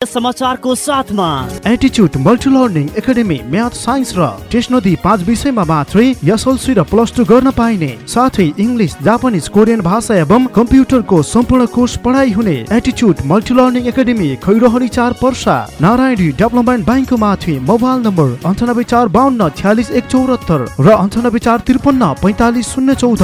समाचारको साथमा। Academy math science र नदी पाँच विषयमा मात्रै एसएलसी र प्लस टू गर्न पाइने। साथै इङ्ग्लिस जापानिज कोरियन भाषा एवं कम्प्युटरको सम्पूर्ण कोर्स पढाइ हुने एटिच्युड मल्टी लर्निङ एकाडेमी खैरोहरी चार पर्सा। नारायणी डेभलपमेन्ट ब्याङ्कको माथि मोबाइल नम्बर अन्ठानब्बे चार बाहन्न छ्यालिस एक चौरात्तर र अन्ठानब्बे चार त्रिपन्न पैँतालिस शून्य चौध।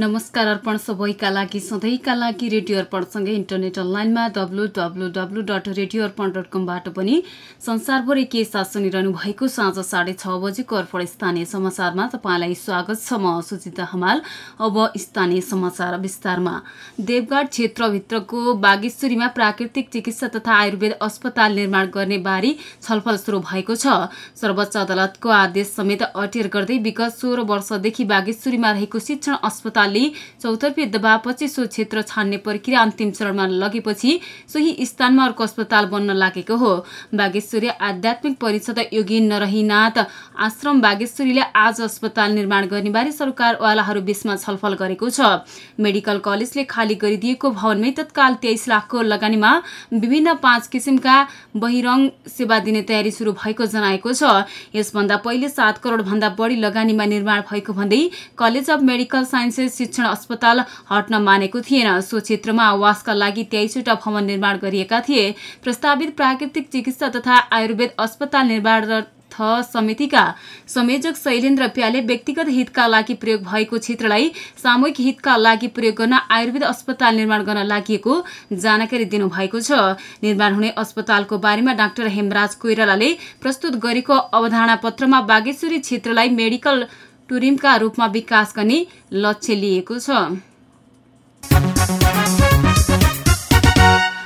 नमस्कार अर्पण सबैका लागि सधैँका लागि रेडियो अर्पणसँगै इन्टरनेट अनलाइनमा W W W dot radio Arpan dot कमबाट पनि संसारभरि के साथ सुनिरहनु भएको साँझ साढे छ बजेको अर्पण स्थानीय समाचारमा तपाईँलाई स्वागत छ म सुचिता हमाल अब स्थानीय समाचार विस्तारमा। देवघाट क्षेत्रभित्रको बागेश्वरीमा प्राकृतिक चिकित्सा तथा आयुर्वेद अस्पताल निर्माण गर्ने बारे छलफल सुरु भएको छ। सर्वोच्च अदालतको आदेश समेत अटेर गर्दै विगत सोह्र वर्षदेखि बागेश्वरीमा रहेको शिक्षण अस्पताल नेपालले चौतर्फी दबावपछि सो क्षेत्र छान्ने प्रक्रिया अन्तिम चरणमा लगेपछि सोही स्थानमा अर्को अस्पताल बन्न लागेको हो। बागेश्वरी आध्यात्मिक परिषद योगी नरहीनाथ आश्रम बागेश्वरीले आज अस्पताल निर्माण गर्नेबारे सरकारवालाहरू बीचमा छलफल गरेको छ। मेडिकल कलेजले खाली गरिदिएको भवनमै तत्काल तेइस लाखको लगानीमा विभिन्न पाँच किसिमका बहिरङ सेवा दिने तयारी सुरु भएको जनाएको छ। यसभन्दा पहिले सात करोड भन्दा बढी लगानीमा निर्माण भएको भन्दै कलेज अफ मेडिकल साइन्सेस शिक्षण अस्पताल हट्न मानेको थिएन। सो क्षेत्रमा आवासका लागि तेइसवटा भवन निर्माण गरिएका थिए। प्रस्तावित प्राकृतिक चिकित्सा तथा आयुर्वेद अस्पताल निर्माण समितिका संयोजक शैलेन्द्र प्याले व्यक्तिगत हितका लागि प्रयोग भएको क्षेत्रलाई सामूहिक हितका लागि प्रयोग गर्न आयुर्वेद अस्पताल निर्माण गर्न लागि जानकारी दिनुभएको छ। निर्माण हुने अस्पतालको बारेमा डाक्टर हेमराज कोइरालाले प्रस्तुत गरेको अवधारणा पत्रमा बागेश्वरी क्षेत्रलाई मेडिकल टुरिमका रूपमा विकास गर्ने लक्ष्य लिएको छ।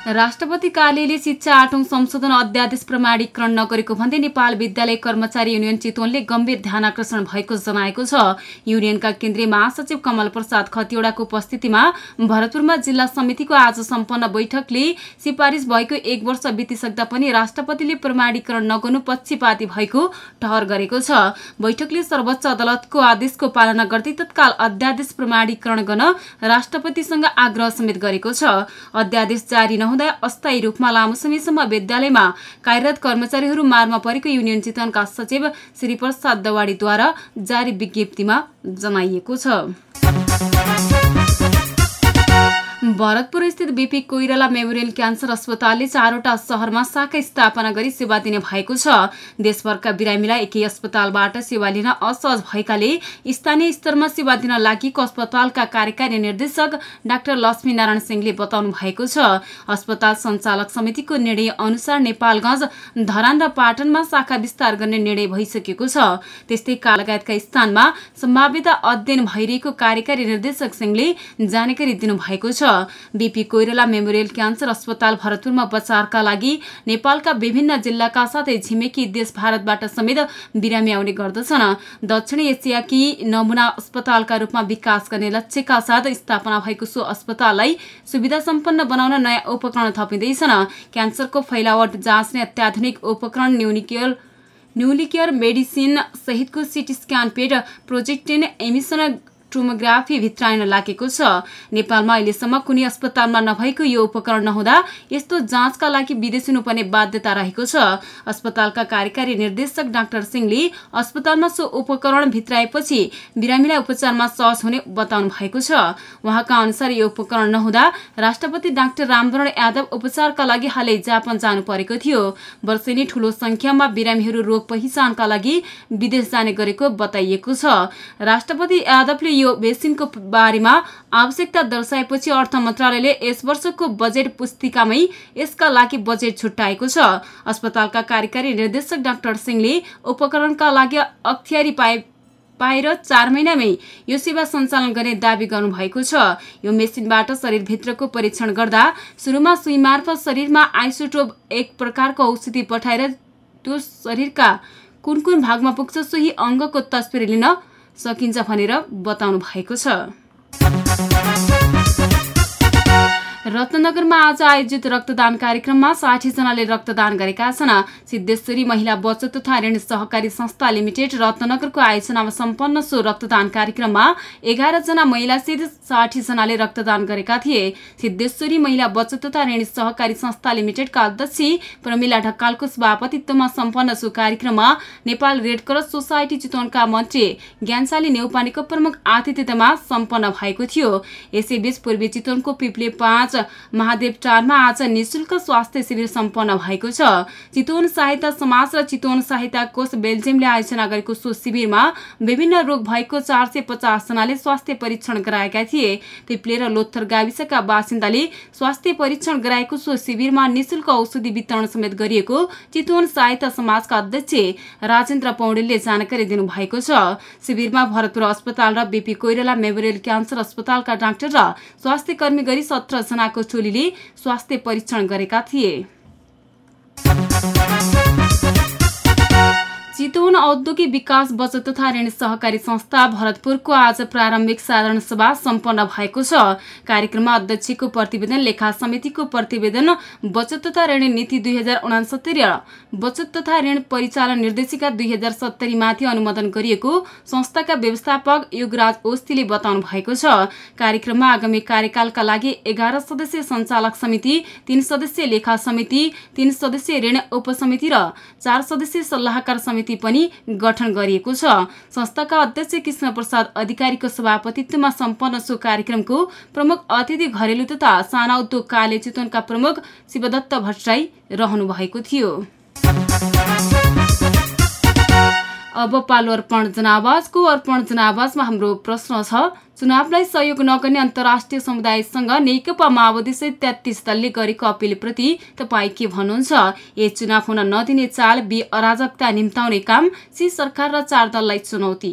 राष्ट्रपति कार्यालयले शिक्षा आठौं संशोधन अध्यादेश प्रमाणीकरण नगरेको भन्दै नेपाल विद्यालय कर्मचारी युनियन चितवनले गम्भीर ध्यान आकर्षण भएको जनाएको छ। युनियनका केन्द्रीय महासचिव कमल प्रसाद खतिवड़ाको उपस्थितिमा भरतपुरमा जिल्ला समितिको आज सम्पन्न बैठकले सिफारिस भएको एक वर्ष बितिसक्दा पनि राष्ट्रपतिले प्रमाणीकरण नगर्नु पक्षपाती भएको ठहर गरेको छ। बैठकले सर्वोच्च अदालतको आदेशको पालना गर्दै तत्काल अध्यादेश प्रमाणीकरण गर्न राष्ट्रपतिसँग आग्रह समेत गरेको छ। अध्यादेश जारी नहुँदा हुँदा अस्थायी रूपमा लामो समयसम्म विद्यालयमा कार्यरत कर्मचारीहरू मारमा परेको युनियन चितवनका सचिव श्री प्रसाद दवाडीद्वारा जारी विज्ञप्तिमा जनाइएको छ। भरतपुर स्थित बिपी कोइराला मेमोरियल क्यान्सर अस्पतालले चारवटा शहरमा शाखा स्थापना गरी सेवा दिने भएको छ। देशभरका बिरामीलाई एकै अस्पतालबाट सेवा लिन असहज भएकाले स्थानीय स्तरमा सेवा दिन लागि अस्पतालका कार्यकारी निर्देशक डाक्टर लक्ष्मी नारायण सिंहले बताउनु भएको छ। अस्पताल सञ्चालक समितिको निर्णय अनुसार नेपालगंज धरान र पाटनमा शाखा विस्तार गर्ने निर्णय भइसकेको छ। त्यस्तै लगायतका स्थानमा सम्भाव्यता अध्ययन भइरहेको कार्यकारी निर्देशक सिंहले जानकारी दिनुभएको छ। बीपी कोइराला मेमोरियल क्यान्सर अस्पताल भरतपुरमा उपचारका लागि नेपालका विभिन्न जिल्लाका साथै छिमेकी देश भारतबाट समेत बिरामी आउने गर्दछन्। दक्षिण एसियाकी नमुना अस्पतालका रूपमा विकास गर्ने लक्ष्यका साथ स्थापना भएको सो अस्पताललाई सुविधा सम्पन्न बनाउन नयाँ उपकरण थपिँदैछन्। क्यान्सरको फैलावट जाँच्ने अत्याधुनिक उपकरण न्युनिकेयर न्युलिकेयर मेडिसिन सहितको CT scan PET positron emission tomography भित्राइन लागेको छ। नेपालमा अहिलेसम्म कुनै अस्पतालमा नभएको यो उपकरण नहुँदा यस्तो जाँचका लागि विदेशी हुनुपर्ने बाध्यता रहेको छ। अस्पतालका कार्यकारी निर्देशक डाक्टर सिंहले अस्पतालमा सो उपकरण भित्राएपछि बिरामीलाई उपचारमा सहज हुने बताउनु भएको छ। उहाँका अनुसार यो उपकरण नहुँदा राष्ट्रपति डाक्टर रामवरण यादव उपचारका लागि हालै जापान जानु परेको थियो। वर्षेनी ठूलो संख्यामा बिरामीहरू रोग पहिचानका लागि विदेश जाने गरेको बताइएको छ। राष्ट्रपति यादवले यो भेक्सिनको बारेमा आवश्यकता दर्शाएपछि अर्थ मन्त्रालयले यस वर्षको बजेट पुस्तिकामै यसका लागि बजेट छुट्याएको छ। अस्पतालका कार्यकारी निर्देशक डाक्टर सिंहले उपकरणका लागि अख्तियारी पाए पाएर चार महिनामै यो सेवा सञ्चालन गर्ने दावी गर्नुभएको छ। यो मेसिनबाट शरीरभित्रको परीक्षण गर्दा सुरुमा सुई मार्फत शरीरमा आइसोटोप एक प्रकारको औषधि पठाएर त्यो शरीरका कुन कुन भागमा पुग्छ सोही अङ्गको तस्बिर लिन सकिन्छ भनेर बताउनु भएको छ। रत्नगरमा आज आयोजित रक्तदान कार्यक्रममा साठीजनाले रक्तदान गरेका छन्। सिद्धेश्वरी महिला बचत तथा ऋण सहकारी संस्था लिमिटेड रत्नगरको आयोजनामा सम्पन्न सो रक्तदान कार्यक्रममा एघारजना महिलासहित साठीजनाले रक्तदान गरेका थिए। सिद्धेश्वरी महिला बचत तथा ऋण सहकारी संस्था लिमिटेडका अध्यक्ष प्रमिला ढकालको सभापतित्वमा सम्पन्न सो कार्यक्रममा नेपाल रेडक्रस सोसाइटी चितवनका मन्त्री ज्ञानशाली नेउपानेको प्रमुख आतिथ्यतामा सम्पन्न भएको थियो। यसैबीच पूर्वी चितवनको पिप्ले पाँच महादेव टारमा आज निशुल्क स्वास्थ्य शिविर सम्पन्न भएको छ। चितवन सहायता समाज र चितवन सहायता कोष बेल्जियमले आयोजना गरेको सो शिविरमा विभिन्न रोग भएको चार सय पचासजनाले स्वास्थ्य परीक्षण गराएका थिए। पिप्ले लोथर गाविसका बासिन्दाले स्वास्थ्य परीक्षण गराएको सो शिविरमा निशुल्क औषधि वितरण समेत गरिएको चितवन सहायता समाजका अध्यक्ष राजेन्द्र पौडेलले जानकारी दिनुभएको छ। शिविरमा भरतपुर अस्पताल र बिपी कोइराला मेमोरियल क्यान्सर अस्पतालका डाक्टर र स्वास्थ्य कर्मी गरी सत्र जनाको टोलीले स्वास्थ्य परीक्षण गरेका थिए। चितवन औद्योगिक विकास बचत तथा ऋण सहकारी संस्था भरतपुरको आज प्रारम्भिक साधारण सभा सम्पन्न भएको छ। कार्यक्रममा अध्यक्षको प्रतिवेदन लेखा समितिको प्रतिवेदन बचत तथा ऋण नीति दुई हजार उनासत्तरी र बचत तथा ऋण परिचालन निर्देशिका दुई हजार सत्तरीमाथि अनुमोदन गरिएको संस्थाका व्यवस्थापक युगराज ओस्तीले बताउनु भएको छ। कार्यक्रममा आगामी कार्यकालका लागि एघार सदस्यीय सञ्चालक समिति तीन सदस्यीय लेखा समिति तीन सदस्यीय ऋण उपसमिति र चार सदस्यीय सल्लाहकार समिति समिति पनि गठन गरिएको छ। संस्थाका अध्यक्ष कृष्ण प्रसाद अधिकारीको सभापतित्वमा सम्पन्न सो कार्यक्रमको प्रमुख अतिथि घरेलु तथा साना उद्योग कार्य चितवनका प्रमुख शिवदत्त भट्टराई रहनु भएको थियो। अब पालो अर्पण जनावाजको अर्पण जनावाजमा हाम्रो प्रश्न छ। चुनावलाई सहयोग नगर्ने अन्तर्राष्ट्रिय समुदायसँग नेकपा माओवादी सहित तेत्तिस दलले गरेको अपिलप्रति तपाईँ के भन्नुहुन्छ? ए चुनाव हुन नदिने चाल बी अराजकता निम्ताउने काम सी सरकार र चार दललाई चुनौती।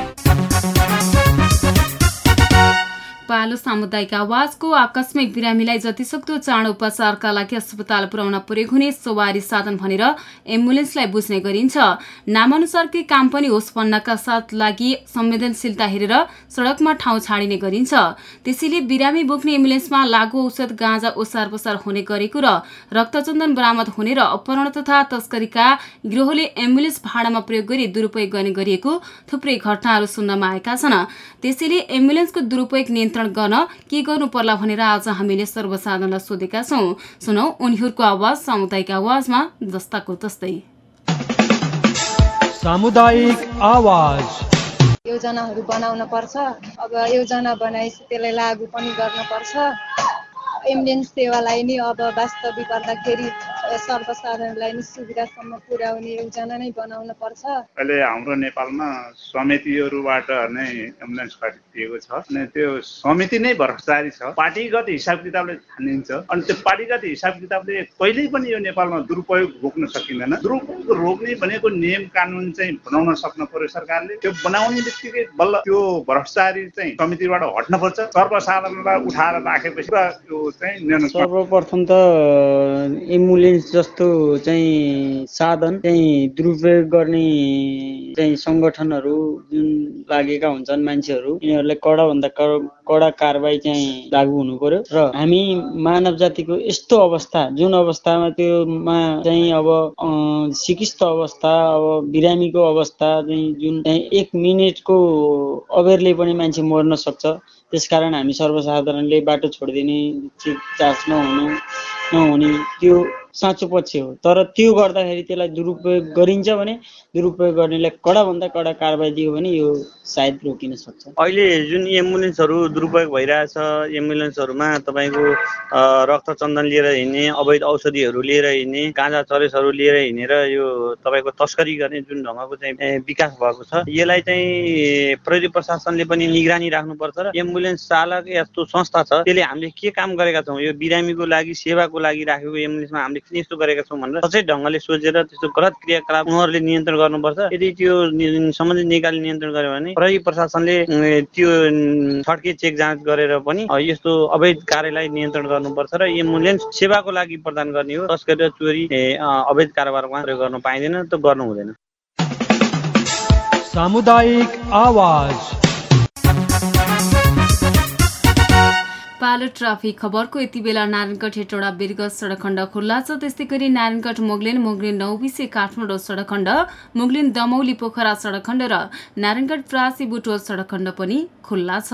पालो सामुदायिक आवाजको आकस्मिक बिरामीलाई जतिसक्दो चाँडो उपचारका लागि अस्पताल पुर्याउन प्रयोग हुने सवारी साधन भनेर एम्बुलेन्सलाई बुझ्ने गरिन्छ। नामानुसारकै काम पनि होस् भन्नका साथ लागि संवेदनशीलता हेरेर सडकमा ठाउँ छाडिने गरिन्छ। त्यसैले बिरामी बोक्ने एम्बुलेन्समा लागु औषध गाँजा ओसार पसार हुने गरेको र रक्तचन्दन बरामद हुने र अपहरण तथा तस्करीका गिरोहले एम्बुलेन्स भाडामा प्रयोग गरी दुरुपयोग गर्ने गरिएको थुप्रै घटनाहरू सुन्नमा आएका छन्। त्यसैले एम्बुलेन्सको दुरुपयोग नियन्त्रण नियन्त्रण गर्न के गर्नु पर्ला भनेर आज हामीले सर्वसाधारणलाई सोधेका छौँ। सुनौ उनीहरूको आवाज सामुदायिक आवाजमा जस्ताको तस्तै। सामुदायिक आवाज। योजनाहरू बनाउन पर्छ। अब योजना बनाएपछि त्यसलाई लागू पनि गर्न पर्छ। एम्बुलेन्स सेवालाई नि अब वास्तविक गर्दाखेरि सर्वसाधारणलाई नि सुविधासम्म पुर्याउने योजना नै बनाउन पर्छ। अहिले हाम्रो नेपालमा समितिहरूबाट नै एम्बुलेन्स खरिदिएको छ अनि त्यो समिति नै भ्रष्टाचारी छ। पार्टीगत हिसाब किताबले छानिन्छ अनि त्यो पार्टीगत हिसाब किताबले कहिल्यै पनि यो नेपालमा दुरुपयोग रोक्न सकिँदैन। दुरुपयोग रोक्ने भनेको नियम कानुन चाहिँ बनाउन सक्नु पर्यो सरकारले। त्यो बनाउने बित्तिकै बल्ल त्यो भ्रष्टाचारी चाहिँ समितिबाट हट्नुपर्छ सर्वसाधारणलाई उठाएर राखेपछि त्यो चाहिँ सर्वप्रथम त एम्बुलेन्स जस्तो चाहिँ साधन चाहिँ दुरुपयोग गर्ने चाहिँ सङ्गठनहरू जुन लागेका हुन्छन् मान्छेहरू यिनीहरूलाई कडाभन्दा कडा कारवाही चाहिँ लागू हुनु पर्यो र हामी मानव जातिको यस्तो अवस्था जुन अवस्थामा त्योमा चाहिँ अब सिकिस्त अवस्था अब बिरामीको अवस्था चाहिँ जुन एक मिनटको अबेरले पनि मान्छे मर्न सक्छ त्यसकारण हामी सर्वसाधारणले बाटो छोडिदिने चार्ज नहुनु नहुने त्यो साँचो पक्ष हो। तर त्यो गर्दाखेरि त्यसलाई दुरुपयोग गरिन्छ भने दुरुपयोग गर्नेलाई कडाभन्दा कडा कारवाही दियो भने यो सायद रोकिन सक्छ। अहिले जुन एम्बुलेन्सहरू दुरुपयोग भइरहेछ एम्बुलेन्सहरूमा तपाईँको रक्त चन्दन लिएर हिँड्ने अवैध औषधिहरू लिएर हिँड्ने गाँजा चरेसहरू लिएर हिँडेर यो तपाईँको तस्करी गर्ने जुन ढङ्गको चाहिँ विकास भएको छ। यसलाई चाहिँ प्रहरी प्रशासनले पनि निगरानी राख्नुपर्छ र एम्बुलेन्स चालक यस्तो संस्था छ त्यसले हामीले के काम गरेका छौँ? यो बिरामीको लागि सेवाको लागि राखेको एम्बुलेन्समा हामीले किन यस्तो गरेका छौँ भनेर सचै ढङ्गले सोचेर त्यस्तो गलत क्रियाकलाप उहाँहरूले नियन्त्रण गर्नुपर्छ। यदि त्यो सम्बन्धित निकायले नियन्त्रण गर्यो भने प्रहरी प्रशासनले त्यो छड्के चेक जाँच गरेर पनि यस्तो अवैध कार्यलाई नियन्त्रण गर्नुपर्छ र एम्बुलेन्स सेवाको लागि प्रदान गर्ने हो। तस्करी र चोरी अवैध कारोबारमा गर्न पाइँदैन त गर्नु हुँदैन। सामुदायिक आवाज। पालो ट्राफिक खबरको यति बेला नारायणगढ हेटौडा बिरगज सडक खण्ड खुल्ला छ। त्यस्तै गरी नारायणगढ मुगलिन मुगलिन नौबिसे काठमाडौँ सडक खण्ड मुगलिन दमौली पोखरा सडक खण्ड र नारायणगढ प्रासी बुटोल सडक खण्ड पनि खुल्ला छ।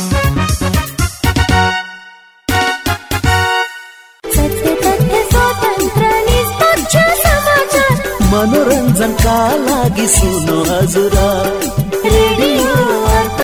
मनोरञ्जनका लागि सुन्नु हजुर रेडियो